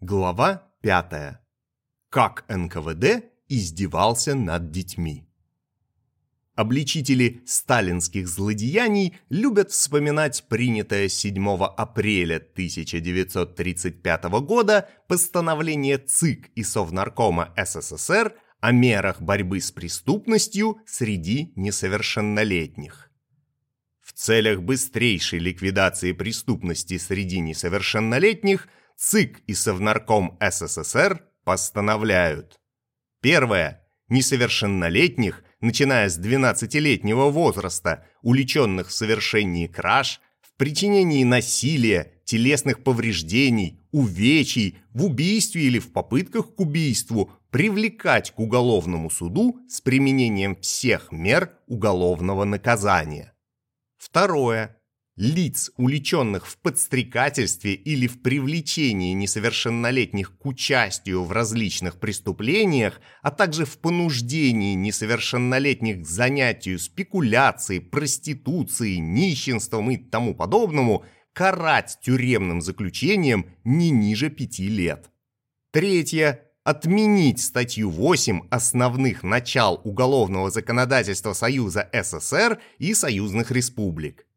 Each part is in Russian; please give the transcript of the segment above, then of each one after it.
Глава 5. Как НКВД издевался над детьми. Обличители сталинских злодеяний любят вспоминать принятое 7 апреля 1935 года постановление ЦИК и Совнаркома СССР о мерах борьбы с преступностью среди несовершеннолетних. В целях быстрейшей ликвидации преступности среди несовершеннолетних – ЦИК и Совнарком СССР постановляют. Первое. Несовершеннолетних, начиная с 12-летнего возраста, уличенных в совершении краж, в причинении насилия, телесных повреждений, увечий, в убийстве или в попытках к убийству, привлекать к уголовному суду с применением всех мер уголовного наказания. Второе лиц, уличенных в подстрекательстве или в привлечении несовершеннолетних к участию в различных преступлениях, а также в понуждении несовершеннолетних к занятию спекуляцией, проституцией, нищенством и тому подобному, карать тюремным заключением не ниже пяти лет. Третье отменить статью 8 основных начал уголовного законодательства Союза СССР и союзных республик.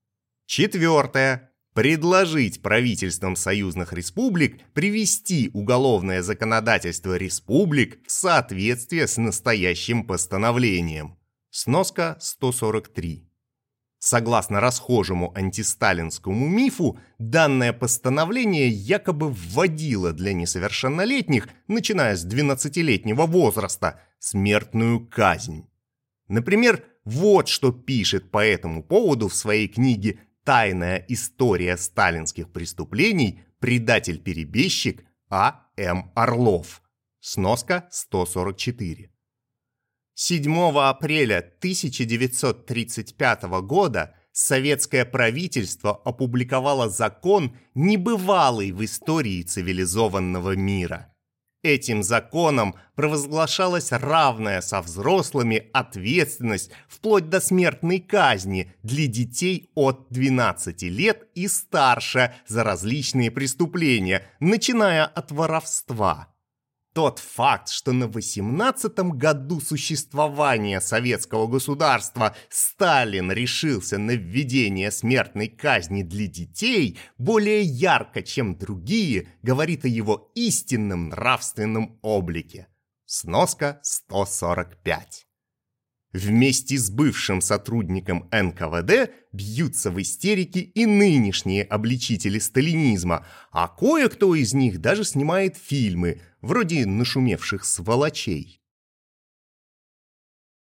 Четвертое. Предложить правительствам союзных республик привести уголовное законодательство республик в соответствие с настоящим постановлением. Сноска 143. Согласно расхожему антисталинскому мифу, данное постановление якобы вводило для несовершеннолетних, начиная с 12-летнего возраста, смертную казнь. Например, вот что пишет по этому поводу в своей книге Тайная история сталинских преступлений. Предатель-перебежчик А. М. Орлов. Сноска 144. 7 апреля 1935 года советское правительство опубликовало закон, небывалый в истории цивилизованного мира – Этим законом провозглашалась равная со взрослыми ответственность вплоть до смертной казни для детей от 12 лет и старше за различные преступления, начиная от воровства. Тот факт, что на 18-м году существования советского государства Сталин решился на введение смертной казни для детей более ярко, чем другие, говорит о его истинном нравственном облике. Сноска 145. Вместе с бывшим сотрудником НКВД бьются в истерике и нынешние обличители сталинизма, а кое-кто из них даже снимает фильмы, вроде нашумевших сволочей.